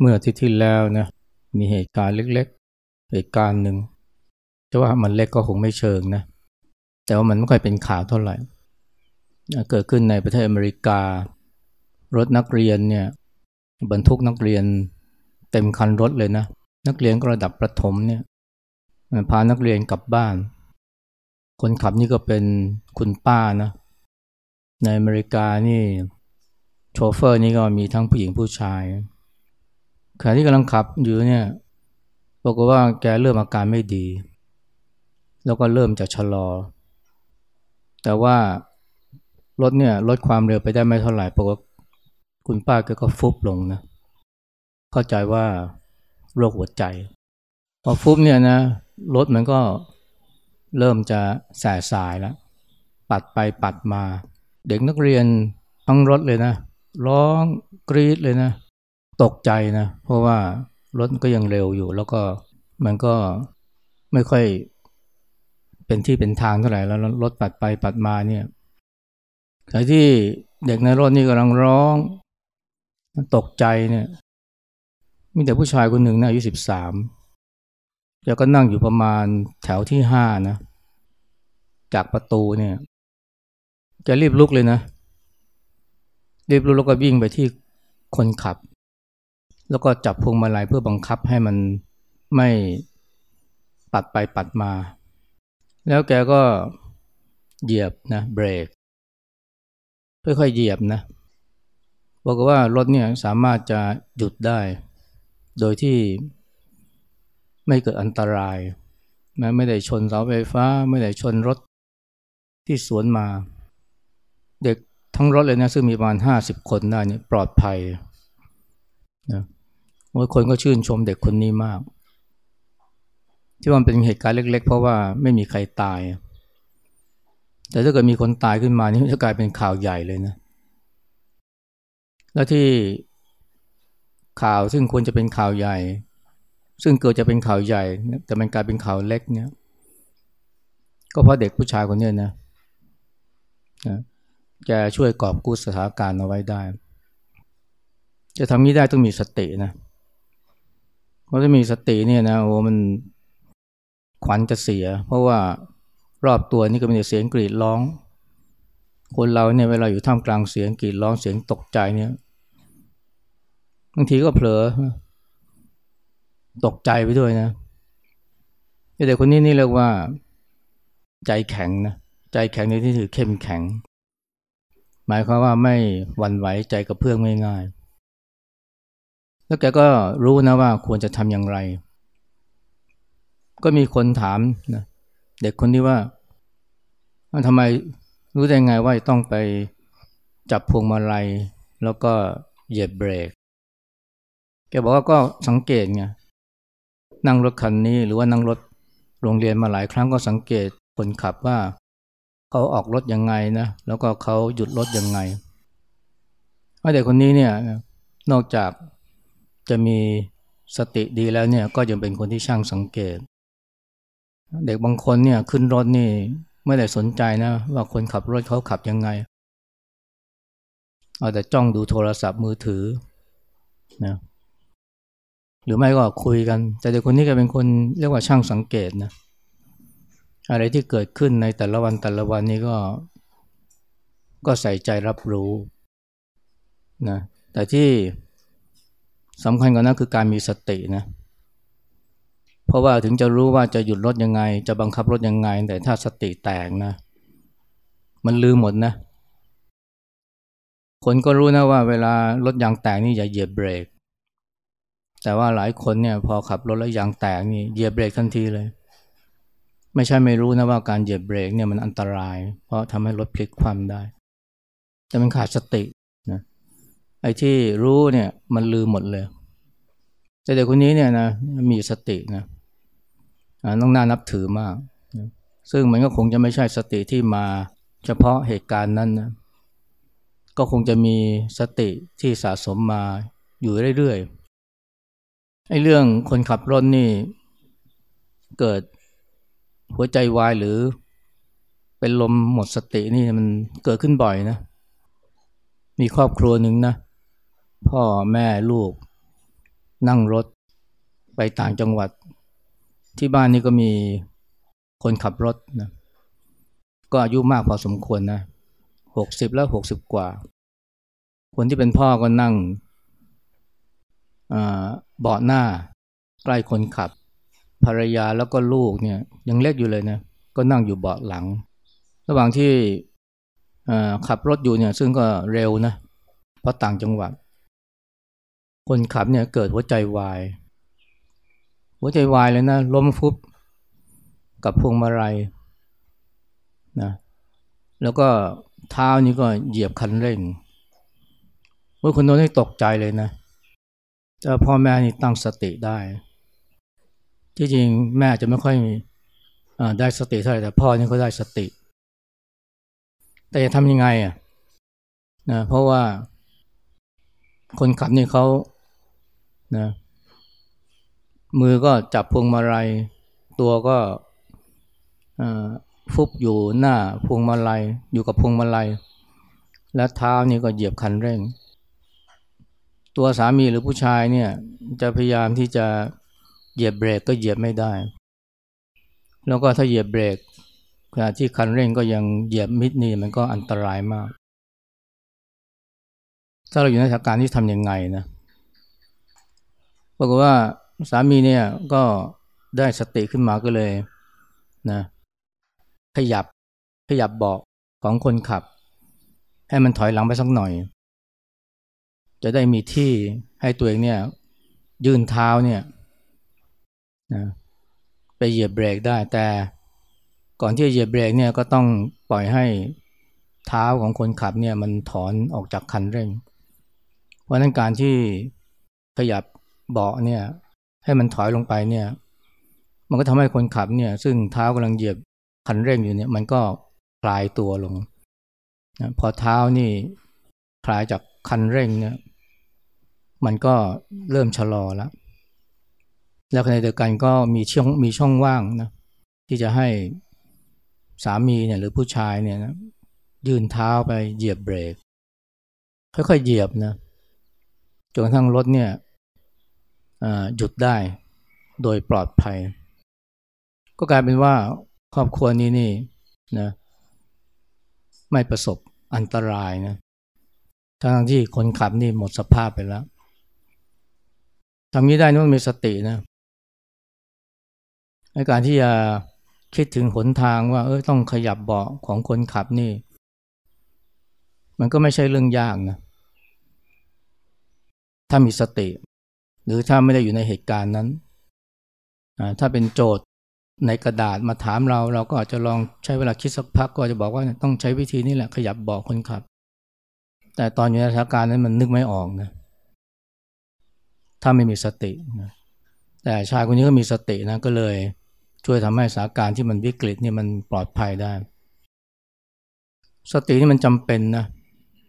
เมื่อทิตย์ที่แล้วนะมีเหตุการณ์เล็กๆ เหตุการณ์หนึ่งจะว่ามันเล็กก็คงไม่เชิงนะ แต่ว่ามันไม่ค่อยเป็นข่าวเท่าไหร่ เกิดขึ้นในประเทศอเมริกา รถนักเรียนเนี่ยบรรทุกนักเรียนเต็มคันรถเลยนะ นักเรียนก็ระดับประถมเนี่ยพานักเรียนกลับบ้าน คนขับนี่ก็เป็นคุณป้านะ ในอเมริกานี่โชเฟอร์นี่ก็มีทั้งผู้หญิงผู้ชาย ขณะที่กำลังขับอยู่เนี่ยบอกว่าแกเริ่มอาการไม่ดี แล้วก็เริ่มจะชะลอ แต่ว่ารถเนี่ยลดความเร็วไปได้ไม่เท่าไหร่ปรากฏคุณป้าแกก็ฟุบลงนะเข้าใจว่าโรคหัวใจ พอฟุบเนี่ยนะรถมันก็เริ่มจะแสสายแล้ว ปัดไปปัดมา เด็กนักเรียนทั้งรถเลยนะ ร้องกรีดเลยนะ ตกใจนะ เพราะว่ารถก็ยังเร็วอยู่ แล้วก็มันก็ไม่ค่อยเป็นที่เป็นทางเท่าไหร่แล้วรถปัดไปปัดมาเนี่ยแต่ที่เด็กในรถนี่กำลังร้องตกใจเนี่ย มีแต่ผู้ชายคนหนึ่งนะอายุสิบสามแกก็นั่งอยู่ประมาณแถวที่ห้านะ จากประตูเนี่ยแกรีบลุกเลยนะ รีบลุกแล้วก็วิ่งไปที่คนขับ แล้วก็จับพวงมาลัยเพื่อบังคับให้มันไม่ปัดไปปัดมา แล้วแกก็เหยียบนะเบรกค่อยๆเหยียบนะบอกว่ารถเนี่ยสามารถจะหยุดได้ โดยที่ไม่เกิดอันตรายแม้ไม่ได้ชนเสาไฟฟ้า ไม่ได้ชนรถที่สวนมา เด็กทั้งรถเลยนะซึ่งมีประมาณห้าสิบคนได้เนี่ยปลอดภัยนะ โอ้คนก็ชื่นชมเด็กคนนี้มาก ที่มันเป็นเหตุการณ์เล็ก ๆ เพราะว่าไม่มีใครตาย แต่ถ้าเกิดมีคนตายขึ้นมานี่จะกลายเป็นข่าวใหญ่เลยนะ แล้วที่ข่าวซึ่งควรจะเป็นข่าวใหญ่ ซึ่งเกิดจะเป็นข่าวใหญ่ แต่มันกลายเป็นข่าวเล็กเนี่ย ก็เพราะเด็กผู้ชายคนนี้นะนะช่วยกอบกู้สถานการณ์เอาไว้ได้ จะทำนี้ได้ต้องมีสตินะ เพราะถ้ามีสติเนี่ยนะโอ้มันขวัญจะเสีย เพราะว่ารอบตัวนี่ก็มีเสียงกรีดร้อง คนเราเนี่ยเวลาอยู่ท่ามกลางเสียงกรีดร้องเสียงตกใจเนี่ยบางทีก็เผลอ ตกใจไปด้วยนะแต่คนนี้นี่เรียกว่า ใจแข็งนะใจแข็งในที่ถือเข้มแข็ง หมายความว่าไม่หวั่นไหวใจกับเพื่อนง่ายๆ แล้วแกก็รู้นะว่าควรจะทำอย่างไร ก็มีคนถามนะเด็กคนนี้ว่าทำไมรู้ได้ไงว่าต้องไปจับพวงมาลัย แล้วก็เหยียบเบรก แกบอกว่าก็สังเกตไงนั่งรถคันนี้หรือว่านั่งรถโรงเรียนมาหลายครั้งก็สังเกตคนขับว่า เขาออกรถยังไงนะ แล้วก็เขาหยุดรถยังไงเด็กคนนี้เนี่ยนอกจาก จะมีสติดีแล้วเนี่ยก็ยังเป็นคนที่ช่างสังเกต เด็กบางคนเนี่ยขึ้นรถนี่ไม่ได้สนใจนะ ว่าคนขับรถเขาขับยังไง เอาแต่จ้องดูโทรศัพท์มือถือนะหรือไม่ก็คุยกัน แต่เด็กคนนี้ก็เป็นคนเรียกว่าช่างสังเกตนะอะไรที่เกิดขึ้นในแต่ละวันแต่ละวันนี้ก็ ก็ใส่ใจรับรู้นะแต่ที่ สำคัญกว่านั้นคือการมีสตินะเพราะว่าถึงจะรู้ว่าจะหยุดรถยังไง จะบังคับรถยังไง แต่ถ้าสติแตกนะ มันลืมหมดนะคนก็รู้นะว่าเวลารถยางแตกนี่อย่าเหยียบเบรก แต่ว่าหลายคนเนี่ยพอขับรถแล้วยางแตกนี่เหยียบเบรกทันทีเลย ไม่ใช่ไม่รู้นะว่าการเหยียบเบรกเนี่ยมันอันตราย เพราะทำให้รถพลิกคว่ำได้ แต่มันขาดสติ ไอ้ที่รู้เนี่ยมันลืมหมดเลย แต่เด็กคนนี้เนี่ยนะมีสตินะต้องน่านับถือมาก ซึ่งมันก็คงจะไม่ใช่สติที่มาเฉพาะเหตุการณ์นั้นนะ ก็คงจะมีสติที่สะสมมาอยู่เรื่อยๆ ไอ้เรื่องคนขับรถนี่ เกิดหัวใจวายหรือเป็นลมหมดสตินี่มันเกิดขึ้นบ่อยนะ มีครอบครัวหนึ่งนะ พ่อแม่ลูก นั่งรถ ไปต่างจังหวัด ที่บ้านนี่ก็มีคนขับรถนะก็อายุมากพอสมควรนะหกสิบแล้วหกสิบกว่า คนที่เป็นพ่อก็นั่งเบาะหน้าใกล้คนขับ ภรรยาแล้วก็ลูกเนี่ยยังเล็กอยู่เลยนะก็นั่งอยู่เบาะหลัง ระหว่างที่ขับรถอยู่เนี่ยซึ่งก็เร็วนะเพราะต่างจังหวัด คนขับเนี่ยเกิดหัวใจวาย หัวใจวายเลยนะ ล้มฟุบกับพวงมาลัยนะแล้วก็เท้านี่ก็เหยียบคันเร่งเมื่อคนโน้นตกใจเลยนะแต่พ่อแม่นี่ตั้งสติได้ ที่จริงแม่จะไม่ค่อยได้สติเท่าไหร่แต่พ่อนี่เขาได้สติ แต่จะทำยังไงอะนะเพราะว่าคนขับนี่เขา นะมือก็จับพวงมาลัย ตัวก็ฟุบอยู่หน้าพวงมาลัย อยู่กับพวงมาลัย และเท้านี่ก็เหยียบคันเร่ง ตัวสามีหรือผู้ชายเนี่ยจะพยายามที่จะเหยียบเบรกก็เหยียบไม่ได้ แล้วก็ถ้าเหยียบเบรกขณะที่คันเร่งก็ยังเหยียบมิดนี่มันก็อันตรายมาก ถ้าเราอยู่ในสถานการณ์ที่ทำยังไงนะ บอกฏว่าสามีเนี่ยก็ได้สติขึ้นมาก็เลยนะขยับขยับเบาะของคนขับ ให้มันถอยหลังไปสักหน่อย จะได้มีที่ให้ตัวเองเนี่ย ยืนเท้าเนี่ยนะไปเหยียบเบรกได้ แต่ก่อนที่จะเหยียบเบรกเนี่ยก็ต้องปล่อยให้เท้าของคนขับเนี่ยมันถอนออกจากคันเร่ง เพราะนั้นการที่ขยับ เบาะเนี่ยให้มันถอยลงไปเนี่ย มันก็ทำให้คนขับเนี่ย ซึ่งเท้ากำลังเหยียบคันเร่งอยู่เนี่ย มันก็คลายตัวลงนะพอเท้านี่คลายจากคันเร่งเนี่ย มันก็เริ่มชะลอแล้ว แล้วในเดียวกันก็มีช่องมีช่องว่างนะที่จะให้สามีเนี่ยหรือผู้ชายเนี่ยนะยืนเท้าไปเหยียบเบรกค่อยๆเหยียบนะจนกระทั่งรถเนี่ย หยุดได้โดยปลอดภัย ก็กลายเป็นว่าครอบครัวนี้นี่นะไม่ประสบอันตรายนะทั้งที่คนขับนี่หมดสภาพไปแล้วทำนี้ได้นี่นมีสตินะในการที่จะคิดถึงหนทางว่า เออต้องขยับเบาะของคนขับนี่ มันก็ไม่ใช่เรื่องยากนะถ้ามีสติ หรือถ้าไม่ได้อยู่ในเหตุการณ์นั้น ถ้าเป็นโจทย์ในกระดาษมาถามเราเราก็อาจจะลองใช้เวลาคิดสักพักก็จะบอกว่าต้องใช้วิธีนี้แหละขยับบอกคนขับ แต่ตอนอยู่ในสถานการณ์นั้นมันนึกไม่ออกนะถ้าไม่มีสตินะแต่ชายคนนี้ก็มีสตินะก็เลยช่วยทำให้สถานการณ์ที่มันวิกฤตนี่มันปลอดภัยได้ สตินี่มันจำเป็นนะ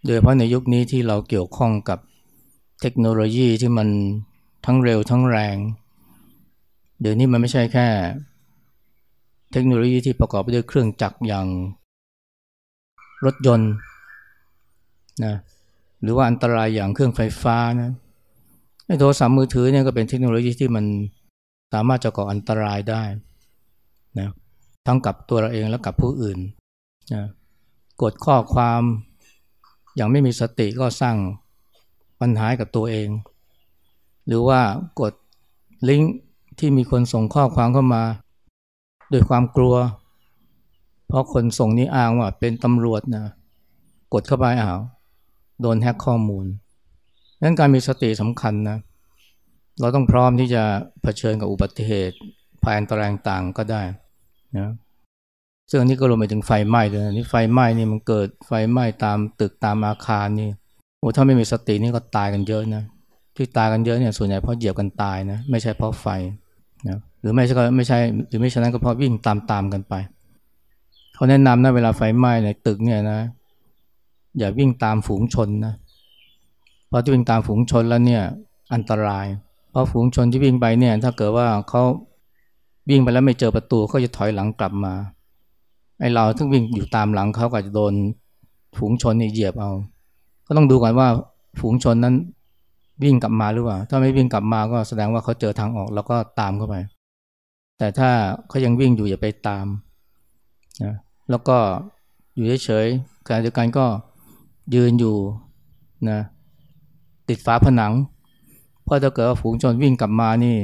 โดยเฉพาะในยุคนี้ที่เราเกี่ยวข้องกับเทคโนโลยีที่มัน ทั้งเร็วทั้งแรง เดี๋ยวนี้มันไม่ใช่แค่ เทคโนโลยีที่ประกอบไปด้วยเครื่องจักรอย่าง รถยนต์นะหรือว่าอันตรายอย่างเครื่องไฟฟ้านะไอโทรศัพท์มือถือเนี่ยก็เป็นเทคโนโลยีที่มันสามารถจะก่ออันตรายได้นะทั้งกับตัวเราเองและกับผู้อื่นนะกดข้อความอย่างไม่มีสติก็สร้างปัญหากับตัวเอง หรือว่ากดลิงก์ที่มีคนส่งข้อความเข้ามาด้วยความกลัว เพราะคนส่งนี้อ้างว่าเป็นตำรวจนะกดเข้าไปอ้าวโดนแฮกข้อมูลนั้นการมีสติสำคัญนะเราต้องพร้อมที่จะะเผชิญกับอุบัติเหตุภัยอันตรายต่างก็ได้นะซึ่งอันนี้ก็รวมไปถึงไฟไหม้ด้วยนะนี่ไฟไหม้นี่มันเกิดไฟไหม้ตามตึกตามอาคารนี่โอ้ถ้าไม่มีสตินี่ก็ตายกันเยอะนะ ที่ตายกันเยอะเนี่ยส่วนใหญ่เพราะเหยียบกันตายนะไม่ใช่เพราะไฟนะหรือไม่ใช่ไม่ใช่หรือไม่ฉะนั้นก็เพราะวิ่งตามตามกันไปเขาแนะนำนะเวลาไฟไหม้ในตึกเนี่ยนะ อย่าวิ่งตามฝูงชนนะเพราะที่วิ่งตามฝูงชนแล้วเนี่ยอันตราย เพราะฝูงชนที่วิ่งไปเนี่ย ถ้าเกิดว่าเขาวิ่งไปแล้วไม่เจอประตูเขาจะถอยหลังกลับมาไอเราทึ่งวิ่งอยู่ตามหลังเขาก็จะโดนฝูงชนนี่เหยียบเอา ก็ต้องดูก่อนว่าฝูงชนนั้น วิ่งกลับมาหรือเปล่า ถ้าไม่วิ่งกลับมาก็แสดงว่าเขาเจอทางออกแล้วก็ตามเข้าไป แต่ถ้าเขายังวิ่งอยู่อย่าไปตามนะแล้วก็อยู่เฉยๆการเดียวกันก็ยืนอยู่นะติดฝาผนัง เพราะถ้าเกิดว่าฝูงชนวิ่งกลับมานี่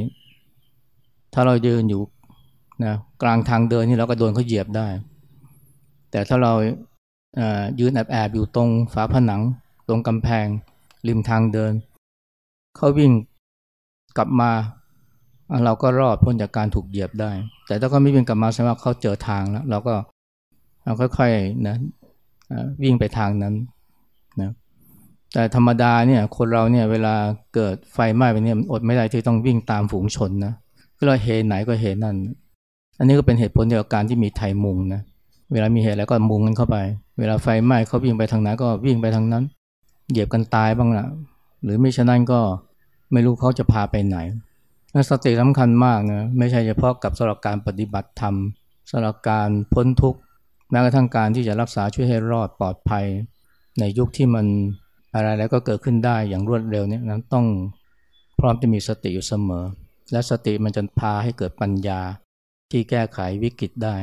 ถ้าเรายืนอยู่นะกลางทางเดินนี่เราก็โดนเขาเหยียบได้ แต่ถ้าเรายืนแอบแอบอยู่ตรงฝาผนัง ตรงกำแพงริมทางเดิน เขาวิ่งกลับมาเราก็รอดพ้นจากการถูกเหยียบได้ แต่ถ้าเขาไม่วิ่งกลับมาแสดงว่าเขาเจอทางแล้ว เราก็เราค่อยๆนะวิ่งไปทางนั้นนะแต่ธรรมดาเนี่ยคนเราเนี่ยเวลาเกิดไฟไหม้ไปเนี่ยอดไม่ได้ที่ต้องวิ่งตามฝูงชนนะก็เราเหตุไหนก็เหตุนั่น อันนี้ก็เป็นเหตุผลเดียวกับการที่มีไทยมุงนะเวลามีเหตุอะไรก็มุงกันเข้าไป เวลาไฟไหม้เขาวิ่งไปทางไหนก็วิ่งไปทางนั้น เหยียบกันตายบ้างละ หรือไม่ฉะนั้นก็ไม่รู้เขาจะพาไปไหน สติสำคัญมากนะไม่ใช่เฉพาะกับสำหรับการปฏิบัติธรรมสำหรับการพ้นทุกข์แม้กระทั่งการที่จะรักษาช่วยให้รอดปลอดภัย ในยุคที่มันอะไรแล้วก็เกิดขึ้นได้อย่างรวดเร็วเนี่ยนั้นต้องพร้อมจะมีสติอยู่เสมอ และสติมันจะพาให้เกิดปัญญาที่แก้ไขวิกฤตได้